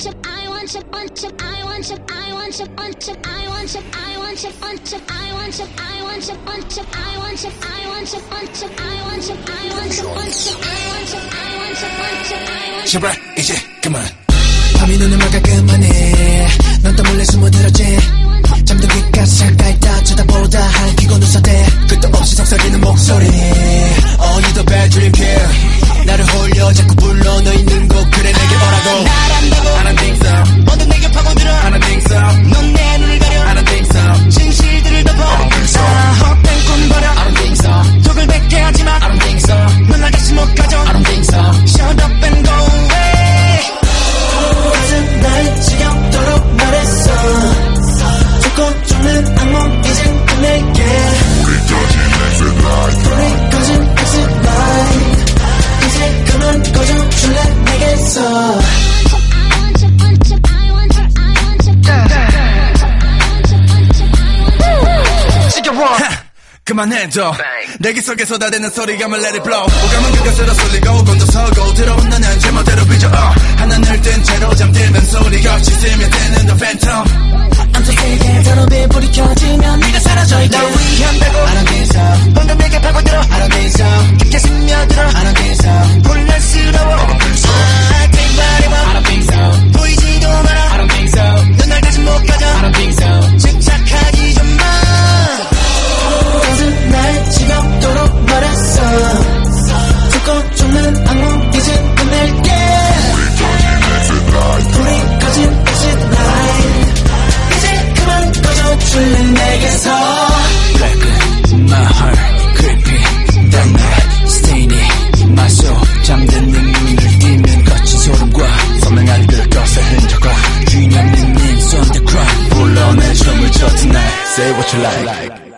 want you, I want you, want you, I want you, I want you, want you, I want you, I want you, want you, I want you, I want you, want you, I want you, I want you, want you, I want you, I want you, want you, I want you, I want you, want you, I want you. 제발 이제 그만 밤이 눈을 막아 그만해 넌또 몰래 숨어들었지 잠들기까지 가까이 다 쳐다보다 할기고 눈썹대 죽는 악몽 이젠 끝낼게 우리 꺼진 exit 이제 그만 내게서 I I want you, I want you, want you, I want you. 그만해줘 내기 속에 쏟아대는 소리감을 let it blow 오감은 그것으로 쏠리고 곤두서고 들어온 너는 제멋대로 빚어 어. 하나 늘 뜬 채로 잠들면 소리가 없이 스며드는 like